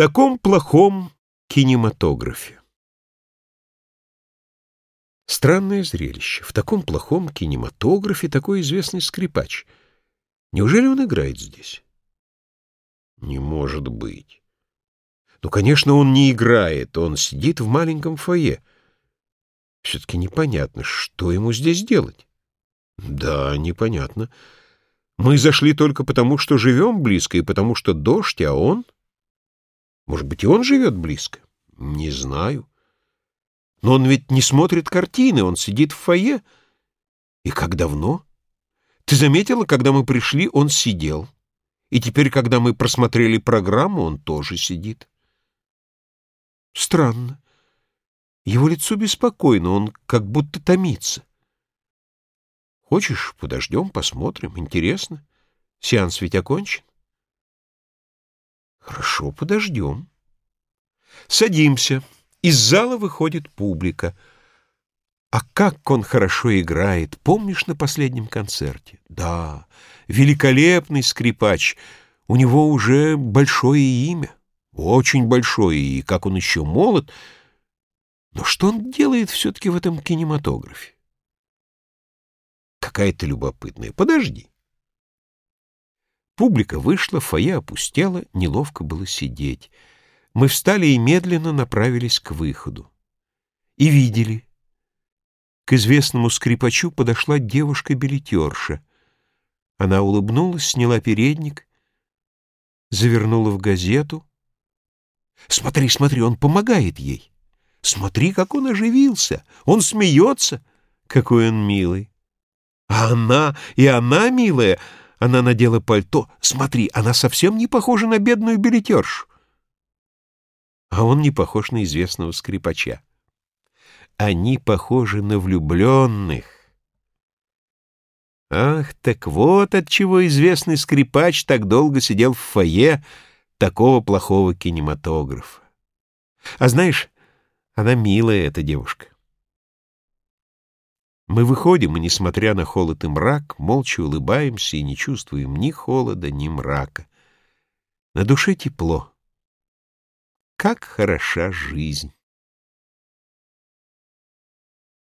таком плохом кинематографе. Странное зрелище. В таком плохом кинематографе такой известный скрипач. Неужели он играет здесь? Не может быть. Ну, конечно, он не играет, он сидит в маленьком фойе. Все-таки непонятно, что ему здесь делать. Да, непонятно. Мы зашли только потому, что живем близко, и потому что дождь, а он... Может быть, и он живет близко? Не знаю. Но он ведь не смотрит картины, он сидит в фойе. И как давно? Ты заметила, когда мы пришли, он сидел. И теперь, когда мы просмотрели программу, он тоже сидит. Странно. Его лицо беспокойно, он как будто томится. Хочешь, подождем, посмотрим, интересно. Сеанс ведь окончен. Хорошо, подождем. Садимся. Из зала выходит публика. А как он хорошо играет, помнишь на последнем концерте? Да, великолепный скрипач. У него уже большое имя. Очень большое, и как он еще молод. Но что он делает все-таки в этом кинематографе? Какая ты любопытная. Подожди. Публика вышла, фойе опустело, неловко было сидеть. Мы встали и медленно направились к выходу. И видели. К известному скрипачу подошла девушка-билетерша. Она улыбнулась, сняла передник, завернула в газету. Смотри, смотри, он помогает ей. Смотри, как он оживился. Он смеется. Какой он милый. А она, и она милая, — она надела пальто. Смотри, она совсем не похожа на бедную билетершу. А он не похож на известного скрипача. Они похожи на влюбленных. Ах, так вот отчего известный скрипач так долго сидел в фойе такого плохого кинематографа. А знаешь, она милая, эта девушка. Мы выходим, и, несмотря на холод и мрак, молча улыбаемся и не чувствуем ни холода, ни мрака. На душе тепло. Как хороша жизнь!